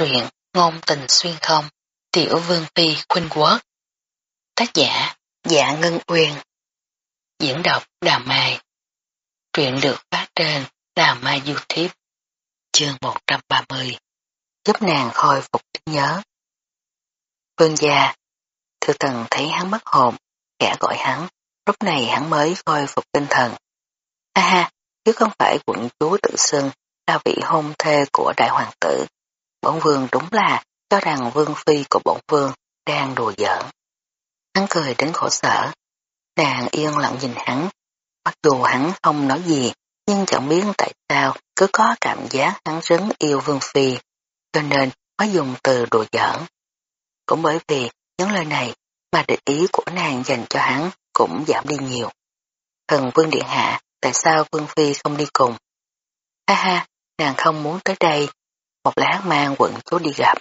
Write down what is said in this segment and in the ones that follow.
truyện Ngôn tình xuyên không Tiểu Vương Phi Khuynh Quốc. Tác giả Dạ Ngân Uyên. Diễn đọc Đà Mai. Truyện được phát trên Đà Mai Youtube. Chương 130 Giúp nàng khôi phục trí nhớ. Vương gia Thư Tần thấy hắn mất hồn kẻ gọi hắn lúc này hắn mới khôi phục tinh thần. Ha ha, chứ không phải quận chúa tự xưng là vị hôn thê của đại hoàng tử. Bổn vương đúng là cho rằng vương phi của bổn vương đang đùa giỡn. Hắn cười đến khổ sở. Nàng yên lặng nhìn hắn. Mặc dù hắn không nói gì, nhưng chẳng biết tại sao cứ có cảm giác hắn rất yêu vương phi, cho nên mới dùng từ đùa giỡn. Cũng bởi vì những lời này mà định ý của nàng dành cho hắn cũng giảm đi nhiều. Thần vương điện hạ, tại sao vương phi không đi cùng? Ha ha, nàng không muốn tới đây một lát mang quận chúa đi gặp.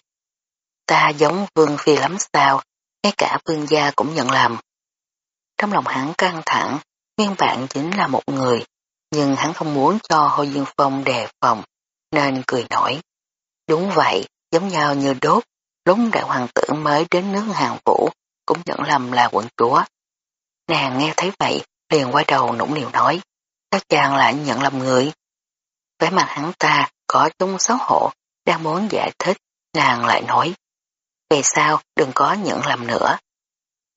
Ta giống vương phi lắm sao, ngay cả vương gia cũng nhận làm. Trong lòng hắn căng thẳng, nguyên bản chính là một người, nhưng hắn không muốn cho Hồ Dương Phong đề phòng, nên cười nổi. Đúng vậy, giống nhau như đốt, lúc đại hoàng tử mới đến nước hàng vũ, cũng nhận lầm là quận chúa. Nàng nghe thấy vậy, liền quay đầu nũng nịu nói, các chàng lại nhận lầm người. Vẻ mặt hắn ta có chung xấu hổ, đang muốn giải thích, nàng lại nói. Về sao đừng có nhận lầm nữa.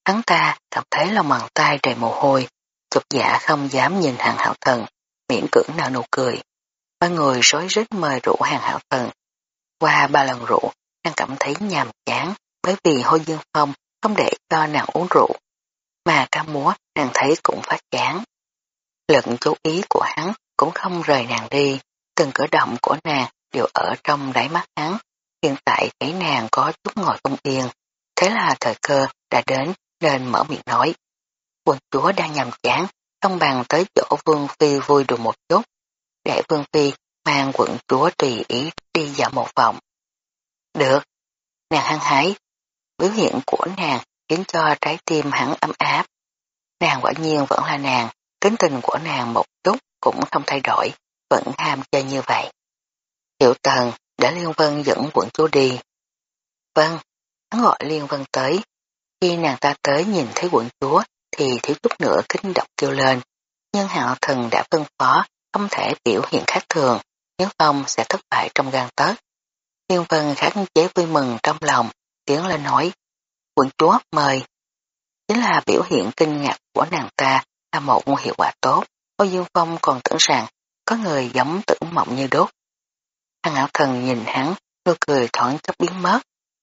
Hắn ta cảm thấy lòng bàn tay đầy mồ hôi, chụp giả dạ không dám nhìn hàng hảo thần, miễn cưỡng nở nụ cười. Ba người rối rít mời rượu hàng hảo thần. Qua ba lần rượu, nàng cảm thấy nhàm chán bởi vì hôi dương phong không để cho nàng uống rượu. Mà ca múa nàng thấy cũng phát chán. Lận chú ý của hắn cũng không rời nàng đi, từng cử động của nàng đều ở trong đáy mắt hắn. Hiện tại thấy nàng có chút ngồi không yên, thế là thời cơ đã đến nên mở miệng nói. Quân chúa đang nhầm chán, không bằng tới chỗ Vương Phi vui đùa một chút, để Vương Phi mang quận chúa tùy ý đi dạo một vòng. Được, nàng hăng hái, biểu hiện của nàng khiến cho trái tim hắn ấm áp. Nàng quả nhiên vẫn là nàng, tính tình của nàng một chút cũng không thay đổi, vẫn ham chơi như vậy. Hiệu tần đã Liên Vân dẫn quận chúa đi. Vâng, hắn gọi Liên Vân tới. Khi nàng ta tới nhìn thấy quận chúa thì thiếu chút nữa kinh động kêu lên. Nhưng hạo thần đã phân phó không thể biểu hiện khác thường, nếu không sẽ thất bại trong gan tớt. Liên Vân khắc chế vui mừng trong lòng, tiếng lên nói, quận chúa mời. Chính là biểu hiện kinh ngạc của nàng ta là một hiệu quả tốt. Âu Dương Phong còn tưởng rằng có người giống tưởng mộng như đốt thằng ảo thần nhìn hắn, nụ cười thoảng chốc biến mất.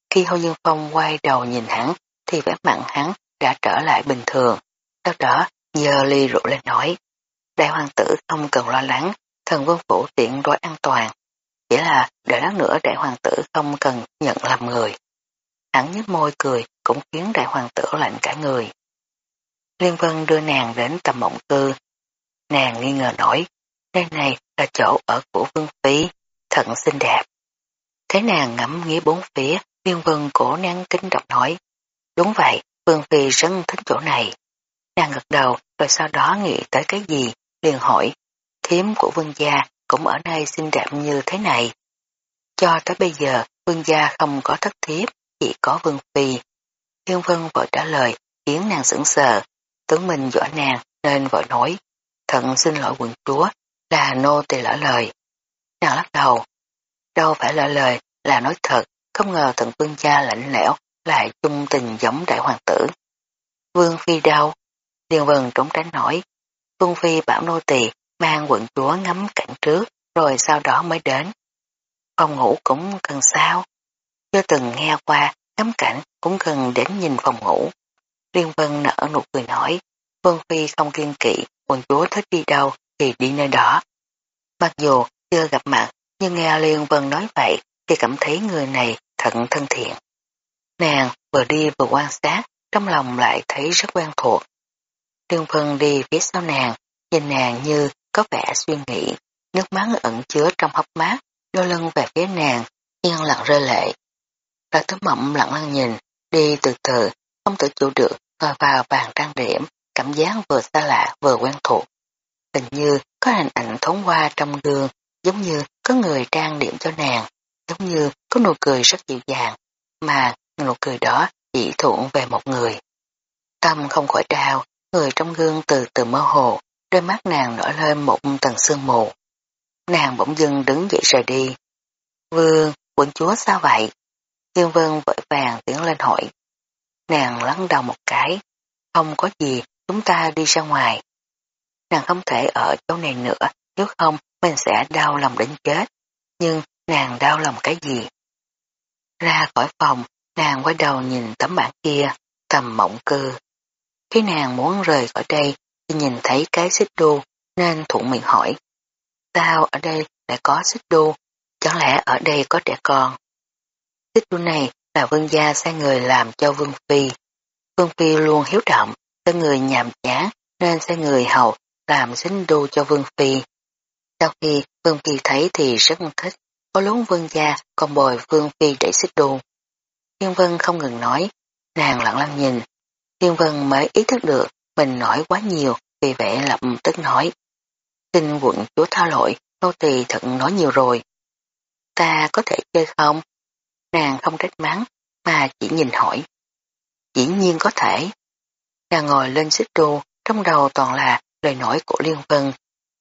Khi hâu Dương Phong quay đầu nhìn hắn, thì vẻ mặn hắn đã trở lại bình thường. Sau đó, giờ ly rượu lên nói. Đại hoàng tử không cần lo lắng, thần vương phủ tiện đối an toàn. Chỉ là đợi lát nữa đại hoàng tử không cần nhận làm người. Hắn nhếch môi cười cũng khiến đại hoàng tử lạnh cả người. Liên Vân đưa nàng đến tầm mộng cư. Nàng nghi ngờ nổi, đây này là chỗ ở của Vương phí, thật xinh đẹp. Thấy nàng ngắm nghĩa bốn phía, liên vân cổ năng kính đọc nói. Đúng vậy, Vương Phi rất thích chỗ này. Nàng gật đầu rồi sau đó nghĩ tới cái gì, liền hỏi. Thiếm của vương gia cũng ở nơi xinh đẹp như thế này. Cho tới bây giờ, vương gia không có thất thiếp, chỉ có vương phi. Thiên vân vội trả lời, khiến nàng sững sờ. Tướng mình dõi nàng nên vội nói. Thận xin lỗi quận chúa, là nô tỳ lỡ lời. Nàng lắc đầu. Đâu phải là lời, là nói thật, không ngờ thần vương cha lạnh lẽo, lại chung tình giống đại hoàng tử. Vương Phi đau, Điền Vân trốn tránh nổi. Vương Phi bảo nô tỳ mang quận chúa ngắm cảnh trước, rồi sau đó mới đến. Phòng ngủ cũng cần sao? Chưa từng nghe qua, ngắm cảnh cũng cần đến nhìn phòng ngủ. Liên Vân nở nụ cười nói, Vương Phi không kiên kỵ, quận chúa thích đi đâu thì đi nơi đó. Mặc dù chưa gặp mặt, nhưng nghe Liên Vân nói vậy thì cảm thấy người này thật thân thiện. Nàng vừa đi vừa quan sát, trong lòng lại thấy rất quen thuộc. Liên Vân đi phía sau nàng, nhìn nàng như có vẻ suy nghĩ, nước mắt ẩn chứa trong hốc mắt, đôi lưng về phía nàng, yên lặng rơi lệ. Lạc tấm mộng lặng lặng nhìn, đi từ từ, không tự chủ được, ngồi vào bàn trang điểm, cảm giác vừa xa lạ vừa quen thuộc. Hình như có hình ảnh thoáng qua trong gương, giống như có người trang điểm cho nàng, giống như có nụ cười rất dịu dàng, mà nụ cười đó chỉ thuận về một người. Tâm không khỏi đau, người trong gương từ từ mơ hồ, đôi mắt nàng nổi lên một tầng sương mù. Nàng bỗng dưng đứng dậy rời đi. Vương, quận chúa sao vậy? Thiên vương vội vàng tiến lên hỏi. Nàng lắng đầu một cái. Không có gì, chúng ta đi ra ngoài. Nàng không thể ở chỗ này nữa, nếu không mình sẽ đau lòng đến chết. Nhưng nàng đau lòng cái gì? Ra khỏi phòng, nàng quay đầu nhìn tấm bảng kia, tầm mộng cư. Khi nàng muốn rời khỏi đây, thì nhìn thấy cái xích đu, nên thuận miệng hỏi. Sao ở đây lại có xích đu? Chẳng lẽ ở đây có trẻ con? Xích đu này là vương gia sai người làm cho vương phi. Vương phi luôn hiếu động, cho người nhàm chán nên sai người hầu làm xích đu cho vương phi. Sau khi vương phi thấy thì rất thích, có lốn vương gia còn bồi vương phi để xích đu. Thiên vân không ngừng nói, nàng lặng lặng nhìn. Thiên vân mới ý thức được mình nói quá nhiều, vì vậy lập tức nói. Xin quận chúa tha lỗi, nô tỳ thật nói nhiều rồi. Ta có thể chơi không? Nàng không trách mắng, mà chỉ nhìn hỏi. Dĩ nhiên có thể. Nàng ngồi lên xích đu, trong đầu toàn là lời nói của Liên Vân.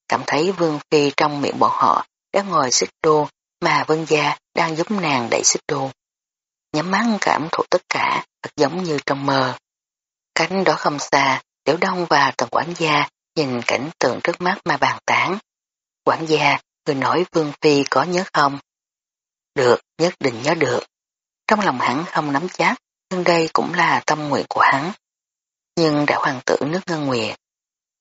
Cảm thấy Vương Phi trong miệng bọn họ đã ngồi xích đu, mà Vân Gia đang giúp nàng đẩy xích đu. Nhắm mắt cảm thụ tất cả, thật giống như trong mơ. Cánh đó không xa, Tiểu Đông và tần quản gia nhìn cảnh tượng trước mắt mà bàn tán. Quản gia, người nói Vương Phi có nhớ không? Được, nhất định nhớ được. Trong lòng hắn không nắm chắc, nhưng đây cũng là tâm nguyện của hắn. Nhưng đã hoàng tử nước ngân nguyệt.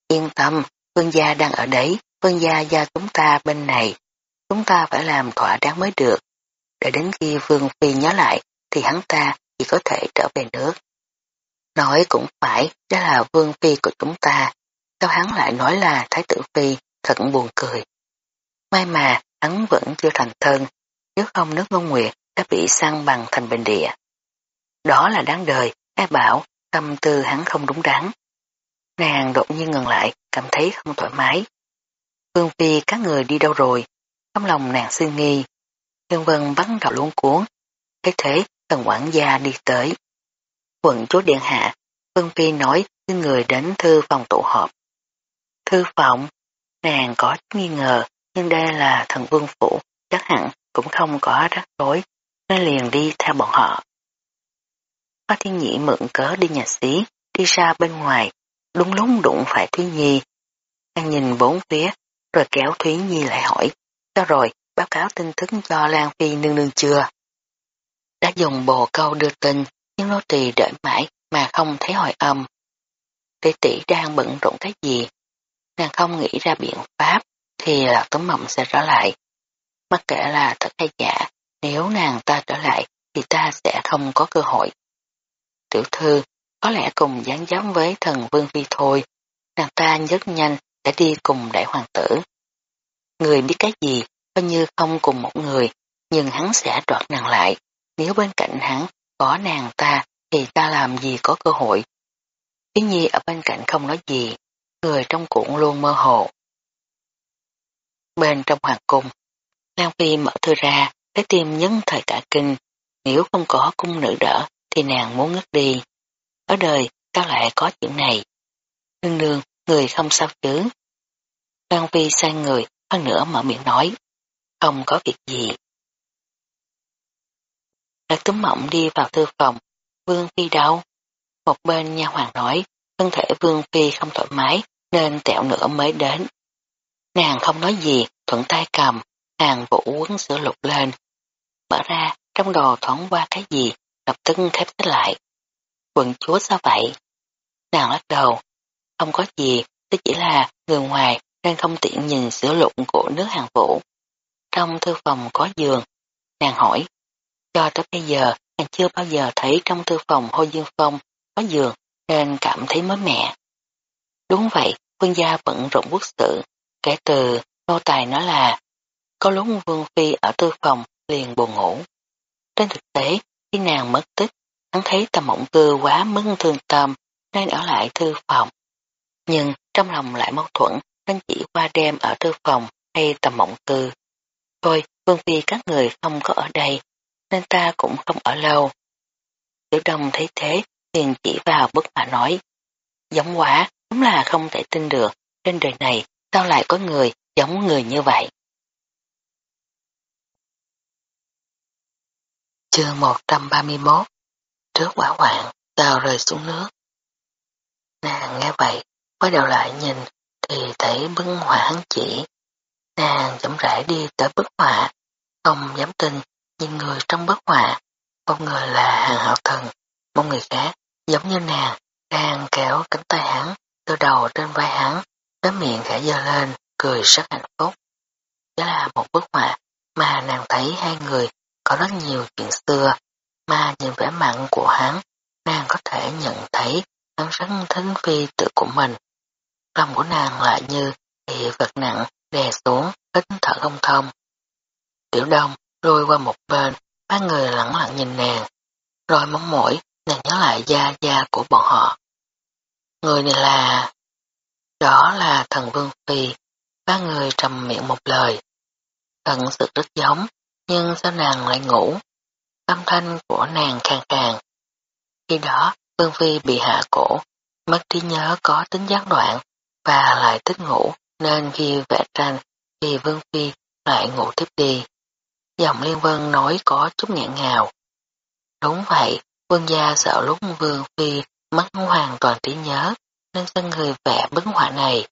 Yên tâm, vương gia đang ở đấy, vương gia gia chúng ta bên này. Chúng ta phải làm thỏa đáng mới được. Để đến khi vương phi nhớ lại, thì hắn ta chỉ có thể trở về nước. Nói cũng phải, đó là vương phi của chúng ta. Sao hắn lại nói là thái tử phi, thật buồn cười. May mà hắn vẫn chưa thành thân, nếu không nước ngôn nguyệt đã bị săn bằng thành bình địa. Đó là đáng đời, ai bảo tâm tư hắn không đúng đắn. Nàng đột nhiên ngừng lại, cảm thấy không thoải mái. Phương Phi các người đi đâu rồi? Trong lòng nàng suy nghi. Nhân vân bắn đầu luống cuốn. Thế thế, tần quản gia đi tới. Quận chúa điện hạ, Phương Phi nói xin người đến thư phòng tụ họp. Thư phòng, nàng có nghi ngờ, nhưng đây là thần vương phủ, chắc hẳn cũng không có rắc rối, nên liền đi theo bọn họ. Hoa Thiên Nhị mượn cớ đi nhà xí, đi ra bên ngoài, đúng lúc đụng phải Thúy Nhi. Anh nhìn bốn phía, rồi kéo Thúy Nhi lại hỏi, sao rồi, báo cáo tin tức cho Lan Phi nương nương chưa? Đã dùng bồ câu đưa tin, nhưng nô tỳ đợi mãi mà không thấy hồi âm. Tỷ tỷ đang bận rộn cái gì? Nàng không nghĩ ra biện pháp, thì là tấm mộng sẽ trở lại. Mặc kệ là thật hay giả, nếu nàng ta trở lại thì ta sẽ không có cơ hội. Tiểu thư, có lẽ cùng dáng giống với thần Vương Phi thôi, nàng ta rất nhanh để đi cùng đại hoàng tử. Người biết cái gì, coi như không cùng một người, nhưng hắn sẽ đoạt nàng lại. Nếu bên cạnh hắn có nàng ta thì ta làm gì có cơ hội. tuy nhi ở bên cạnh không nói gì, người trong cuộn luôn mơ hồ. Bên trong hoàng cung, Lan Phi mở thư ra, cái tim nhấn thời cả kinh, nếu không có cung nữ đỡ thì nàng muốn ngất đi. Ở đời sao lại có chuyện này? Nương nương, người không sao chứ? Lan Phi sai người, hơn nữa mở miệng nói, không có việc gì. Lạc túm mộng đi vào thư phòng, Vương Phi đau. Một bên nha hoàng nói, thân thể Vương Phi không thoải mái nên tẹo nữa mới đến. Nàng không nói gì, thuận tay cầm, hàng vũ quấn sữa lục lên. Mở ra, trong đồ thoáng qua cái gì, lập tức khép sách lại. Quận chúa sao vậy? Nàng lắc đầu, không có gì, tức chỉ là người ngoài đang không tiện nhìn sữa lụng của nước hàng vũ. Trong thư phòng có giường, nàng hỏi, cho tới bây giờ nàng chưa bao giờ thấy trong thư phòng Hồ Dương Phong có giường nên cảm thấy mới mẻ. Đúng vậy, quân gia bận rộn quốc sự, kể từ nô tài nói là có lúc vương phi ở thư phòng liền buồn ngủ. Trên thực tế, khi nàng mất tích, hắn thấy tầm mộng cư quá mưng thương tâm nên ở lại thư phòng. Nhưng trong lòng lại mâu thuẫn nên chỉ qua đêm ở thư phòng hay tầm mộng cư. Thôi, vương phi các người không có ở đây, nên ta cũng không ở lâu. Tiểu đông thấy thế, liền chỉ vào bức họa nói, giống quá, đúng là không thể tin được, trên đời này sao lại có người giống người như vậy. Chương 131 Trước quả hoạn, tàu rơi xuống nước. Nàng nghe vậy, quay đầu lại nhìn, thì thấy bức họa hắn chỉ. Nàng chậm rãi đi tới bức họa, không dám tin, nhìn người trong bức họa, một người là hàng hậu thần, một người khác, giống như nàng, đang kéo cánh tay hắn, từ đầu trên vai hắn, cái miệng khẽ dơ lên, cười rất hạnh phúc. Đó là một bức họa mà nàng thấy hai người có rất nhiều chuyện xưa, mà nhìn vẻ mặn của hắn, nàng có thể nhận thấy hắn rất thính phi tự của mình. Lòng của nàng lại như bị vật nặng đè xuống, hít thở không thông. Tiểu đông lôi qua một bên, ba người lặng lặng nhìn nàng, rồi móng mũi nàng nhớ lại gia gia của bọn họ. Người này là... Đó là thần Vương Phi, ba người trầm miệng một lời. thần sự rất giống, nhưng sao nàng lại ngủ? Âm thanh của nàng khàn khàn. Khi đó, Vương Phi bị hạ cổ, mất trí nhớ có tính gián đoạn và lại thích ngủ nên khi vẽ tranh thì Vương Phi lại ngủ tiếp đi. Giọng Liên Vân nói có chút nghẹn ngào. Đúng vậy, Vương gia sợ lúc Vương Phi mất hoàn toàn trí nhớ nên sân người vẽ bức họa này.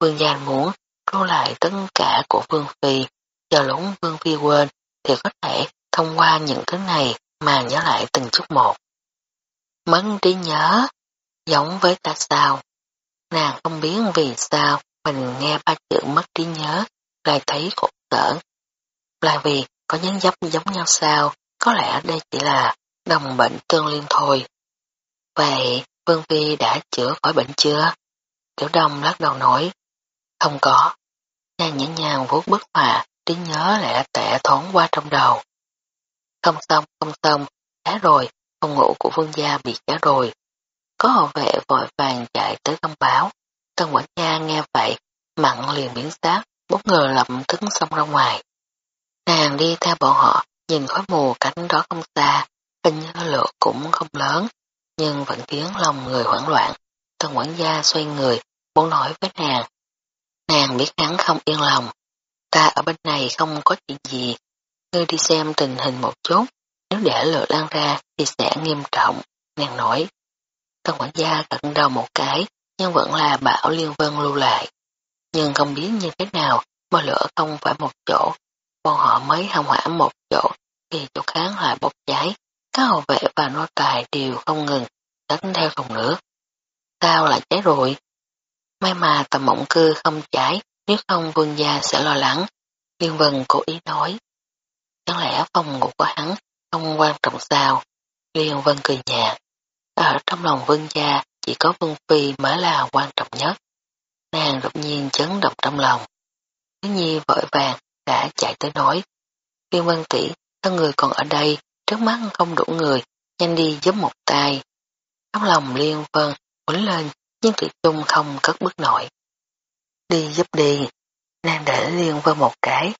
Vương gia muốn lưu lại tất cả của Vương Phi, giờ lúc Vương Phi quên thì có thể thông qua những thứ này mà nhớ lại từng chút một. Mất trí nhớ, giống với ta sao? Nàng không biết vì sao mình nghe ba chữ mất trí nhớ lại thấy khổ sở. Là vì có nhấn dấp giống nhau sao, có lẽ đây chỉ là đồng bệnh tương liên thôi. Vậy, Vương Phi đã chữa khỏi bệnh chưa? Tiểu Đông lắc đầu nói, không có. Nàng nhẹ nhàng vuốt bức họa, trí nhớ lại tệ thoáng qua trong đầu. Không xong, không xong, đã rồi, phòng ngủ của vương gia bị cháy rồi. Có hộ vệ vội vàng chạy tới thông báo. Tân quản gia nghe vậy, mặn liền biến sát, bất ngờ lập tức xông ra ngoài. Nàng đi theo bọn họ, nhìn khói mù cánh đó không xa, hình như lửa cũng không lớn, nhưng vẫn khiến lòng người hoảng loạn. Tân quản gia xoay người, muốn nói với nàng. Nàng biết hắn không yên lòng. Ta ở bên này không có chuyện gì. Ngươi đi xem tình hình một chút. Nếu để lửa lan ra thì sẽ nghiêm trọng. Nàng nói. Tân quản gia gật đầu một cái, nhưng vẫn là bảo Liên Vân lưu lại. Nhưng không biết như thế nào mà lửa không phải một chỗ. Bọn họ mới hồng hỏa một chỗ thì chỗ kháng lại bốc cháy. Các hậu vệ và nô tài đều không ngừng đánh theo thùng nước. Sao lại cháy rồi? May mà tầm mộng cư không cháy, nếu không vương gia sẽ lo lắng. Liên Vân cố ý nói. Chẳng lẽ phòng ngủ của hắn không quan trọng sao? Liên Vân cười nhạt. Ở trong lòng Vân gia chỉ có Vân phi mới là quan trọng nhất. Nàng đột nhiên chấn động trong lòng. Thứ nhi vội vàng đã chạy tới nói. Liên Vân tỷ, thân người còn ở đây, trước mắt không đủ người, nhanh đi giúp một tay. Trong lòng Liên Vân quấn lên nhưng Thủy Trung không cất bước nổi. Đi giúp đi, nàng để Liên Vân một cái.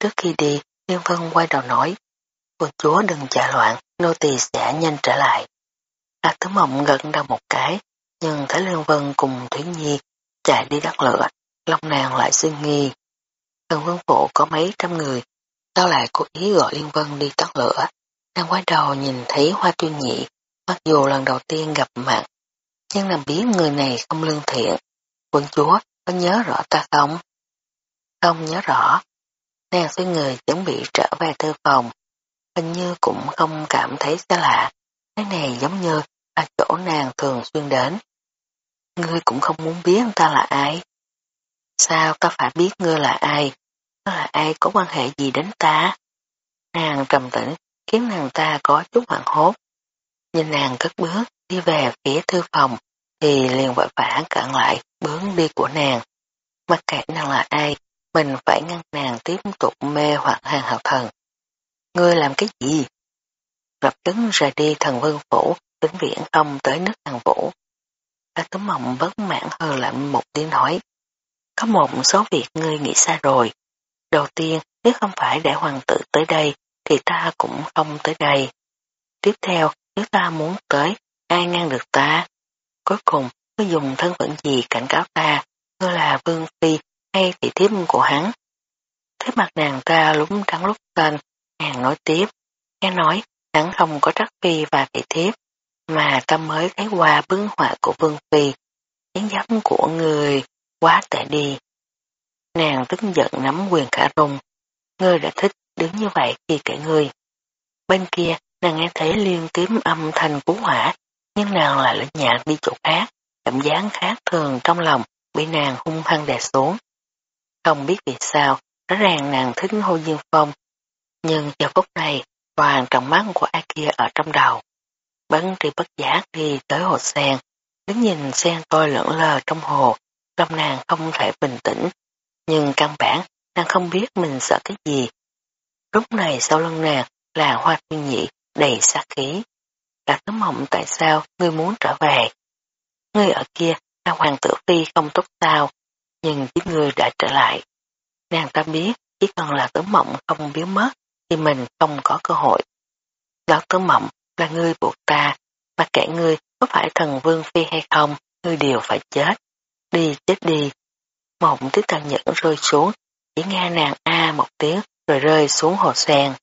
Trước khi đi, Liên Vân quay đầu nói, cô chúa đừng chạy loạn, nô tỳ sẽ nhanh trở lại. Lạc Tứ Mộng gật đầu một cái, nhưng thấy Liên Vân cùng Thủy Nhi chạy đi đắt lửa, lòng nàng lại suy nghi. Thần Vương Phụ có mấy trăm người, sao lại cố ý gọi Liên Vân đi tắt lửa. Nàng quay đầu nhìn thấy Hoa Tuyên Nhị, mặc dù lần đầu tiên gặp mặt, nhưng nàng biết người này không lương thiện. Quân chúa có nhớ rõ ta không? Không nhớ rõ. Nàng xoay người chuẩn bị trở về thư phòng. Hình như cũng không cảm thấy xa lạ. Cái này giống như là chỗ nàng thường xuyên đến. Ngươi cũng không muốn biết ta là ai. Sao ta phải biết ngươi là ai? Ta là ai có quan hệ gì đến ta? Nàng trầm tĩnh khiến nàng ta có chút hoảng hốt. Nhìn nàng cất bước đi về phía thư phòng thì liền vội vã cản lại bước đi của nàng. Mặc kệ nàng là ai, mình phải ngăn nàng tiếp tục mê hoặc hàng hậu thần. Ngươi làm cái gì? Lập tức rời đi thần vương phủ, tính viễn không tới nước hàng vũ. Bác tấm mộng bất mãn hờ lạnh một tiếng nói. Có một số việc ngươi nghĩ xa rồi. Đầu tiên, nếu không phải để hoàng tử tới đây, thì ta cũng không tới đây. Tiếp theo, nếu ta muốn tới, ai ngăn được ta? Cuối cùng, có dùng thân phận gì cảnh cáo ta, Ngươi là vương phi hay thị thiếp của hắn. Thế mặt nàng ta lúng trắng lúc tên, nàng nói tiếp, nghe nói hắn không có trắc phi và thị thiếp, mà ta mới thấy qua bướng họa của vương phi, tiếng giấm của người quá tệ đi. Nàng tức giận nắm quyền khả rung, ngươi đã thích đứng như vậy thì kể ngươi. Bên kia, nàng nghe thấy liên tiếp âm thanh cứu hỏa, nhưng nàng lại lĩnh nhạc đi chỗ khác, cảm giác khác thường trong lòng bị nàng hung hăng đè xuống. Không biết vì sao, rõ ràng nàng thích Hồ Dương Phong, nhưng giờ phút này toàn trọng mắt của ai kia ở trong đầu. bắn tri bất giác đi tới hồ sen, đứng nhìn sen tôi lẫn lờ trong hồ, lòng nàng không thể bình tĩnh, nhưng căn bản nàng không biết mình sợ cái gì. Lúc này sau lưng nàng là hoa thiên nhị đầy sát khí. Đặt tấm mộng tại sao ngươi muốn trở về? Ngươi ở kia là hoàng tử phi không tốt sao, nhưng chính ngươi đã trở lại. Nàng ta biết chỉ cần là tớ mộng không biến mất thì mình không có cơ hội. Lão tớ mộng là ngươi buộc ta, mà kẻ ngươi có phải thần vương phi hay không, ngươi đều phải chết. Đi chết đi. Mộng tiếp tàn nhẫn rơi xuống, chỉ nghe nàng a một tiếng rồi rơi xuống hồ sen.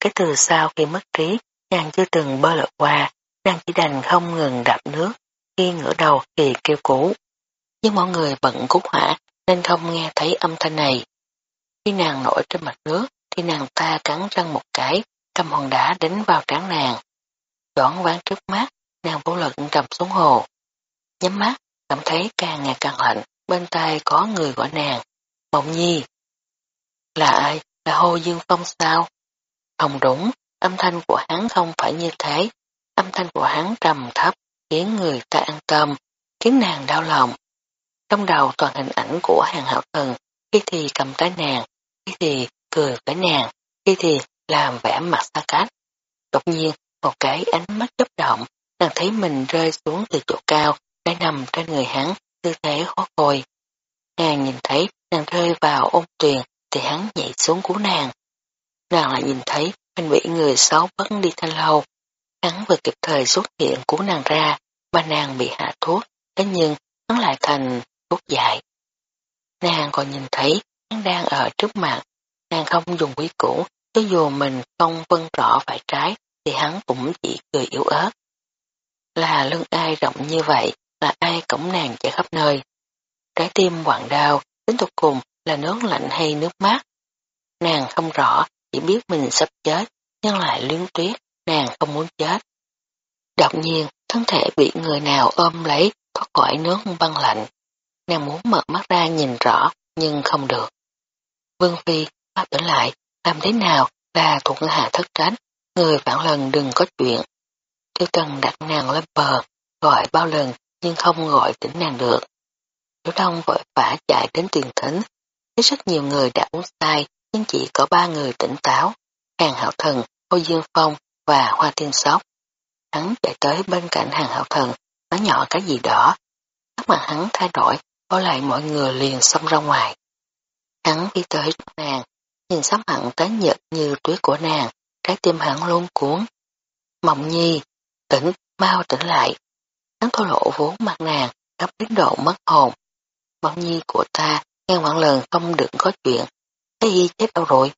Cái từ sau khi mất trí, nàng chưa từng bơi lội qua, nàng chỉ đành không ngừng đạp nước, khi ngửa đầu thì kêu cứu. Nhưng mọi người bận cút hỏa nên không nghe thấy âm thanh này. Khi nàng nổi trên mặt nước thì nàng ta cắn răng một cái, cầm hòn đá đánh vào trán nàng. Chọn ván trước mắt, nàng vô lực trầm xuống hồ. Nhắm mắt, cảm thấy càng ngày càng lạnh, bên tai có người gọi nàng. Mộng nhi. Là ai? Là Hồ Dương Phong sao? Không đúng, âm thanh của hắn không phải như thế. Âm thanh của hắn trầm thấp, khiến người ta an tâm, khiến nàng đau lòng. Trong đầu toàn hình ảnh của hàng hảo thần, khi thì cầm trái nàng, khi thì cười với nàng, khi thì làm vẻ mặt xa cách. Đột nhiên, một cái ánh mắt chấp động, nàng thấy mình rơi xuống từ chỗ cao, đã nằm trên người hắn, tư thế khó coi. Nàng nhìn thấy nàng rơi vào ôn tuyền, thì hắn nhảy xuống cứu nàng. Nàng lại nhìn thấy anh bị người xấu bắn đi thanh lâu. Hắn vừa kịp thời xuất hiện cứu nàng ra, mà nàng bị hạ thuốc, thế nhưng hắn lại thành cốt dài. Nàng còn nhìn thấy hắn đang ở trước mặt, nàng không dùng quý cũ, cho dù mình không vân rõ phải trái, thì hắn cũng chỉ cười yếu ớt. Là lưng ai rộng như vậy, là ai cổng nàng chạy khắp nơi. Trái tim quặn đau, đến tục cùng là nước lạnh hay nước mát. Nàng không rõ, chỉ biết mình sắp chết, nhưng lại luyến tuyết, nàng không muốn chết. Đột nhiên, thân thể bị người nào ôm lấy, thoát khỏi nước băng lạnh. Nàng muốn mở mắt ra nhìn rõ, nhưng không được. Vương Phi, bắt tỉnh lại, làm thế nào là thuộc hạ thất tránh, người vạn lần đừng có chuyện. Tiêu trần đặt nàng lên bờ, gọi bao lần nhưng không gọi tỉnh nàng được. Tiểu Đông vội vã chạy đến tiền thính, thấy rất nhiều người đã uống say nhưng chỉ có ba người tỉnh táo, Hàng Hạo Thần, Âu Dương Phong và Hoa Tiên Sóc. Hắn chạy tới bên cạnh Hàng Hạo Thần, nói nhỏ cái gì đó. Sắc mặt hắn thay đổi, có lại mọi người liền xông ra ngoài. Hắn đi tới nàng, nhìn sắp hẳn tán nhật như tuyết của nàng, trái tim hắn luôn cuốn. Mộng nhi, tỉnh, mau tỉnh lại. Hắn thô lộ vốn mặt nàng, gấp đến độ mất hồn. Mộng nhi của ta, nghe ngoạn lần không được có chuyện. Cái y chết đâu rồi?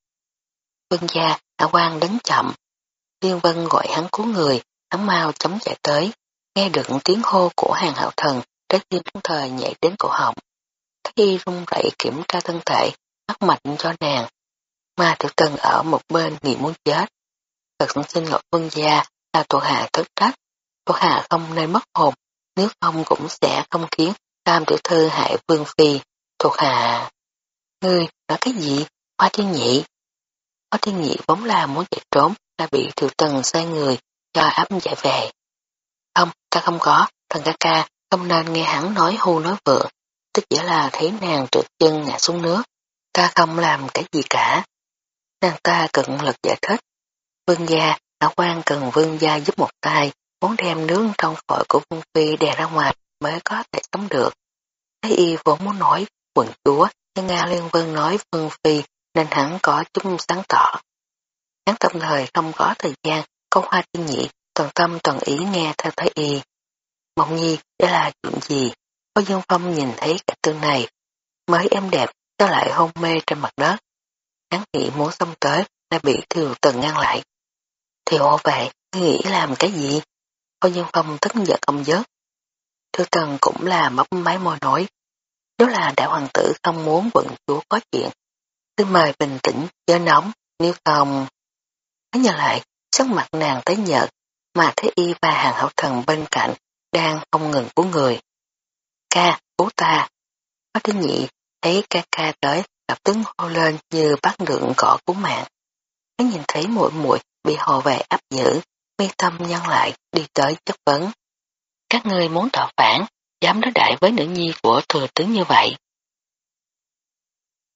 Vương gia, hạ quan đến chậm. Liên vân gọi hắn cứu người, hắn mau chấm chạy tới. Nghe được tiếng hô của hàng hạo thần, trái tim trong thời nhảy đến cổ họng. Thái y run rẩy kiểm tra thân thể, bắt mạch cho nàng. Mà tiểu tần ở một bên nghĩ muốn chết. Thật xin lỗi vương gia là thuộc hạ thất trách. Thuộc hạ không nên mất hồn, nếu không cũng sẽ không khiến tam tiểu thư hại vương phi. Thuộc hạ... Ngươi, nói cái gì? Hoa thiên nhị. Hoa thiên nhị vốn là muốn chạy trốn, là bị tiểu tần xoay người, cho áp chạy về. Không, ta không có, thần ca ca, không nên nghe hắn nói hù nói vượng, tức chỉ là thấy nàng trượt chân ngã xuống nước, ta không làm cái gì cả. Nàng ta cận lực giải thích. Vương gia, hạ quan cần vương gia giúp một tay, muốn đem nướng trong phổi của vương phi đè ra ngoài mới có thể sống được. Thái y vốn muốn nói quần chúa, nhưng Nga Liên Vân nói vương phi nên hắn có chút sáng tỏ. Hắn tâm thời không có thời gian câu hoa tiên nhị toàn tâm toàn ý nghe theo thái y. Mộng nhi, đây là chuyện gì? Có Dương Phong nhìn thấy cả tương này, mới em đẹp, cho lại hôn mê trên mặt đất. Hắn nghĩ muốn xông tới, lại bị Thiều Tần ngăn lại. Thiều hộ vệ, nghĩ làm cái gì? Có Dương Phong tức giận ông giớt. Thiều Tần cũng là mấp máy môi nổi. Nếu là đại hoàng tử không muốn quận chúa có chuyện, xin mời bình tĩnh, chớ nóng, nếu không... Hắn nhờ lại, sắc mặt nàng tới nhợt, mà Thế Y và hàng hậu thần bên cạnh đang không ngừng cứu người. Ca, cứu ta. Bác tiếng nhị, thấy ca ca tới, lập tức hô lên như bắt được cỏ cứu mạng. Hắn nhìn thấy muội muội bị hồ vệ áp giữ, mi tâm nhân lại, đi tới chất vấn. Các ngươi muốn tạo phản, dám đối đại với nữ nhi của thừa tướng như vậy.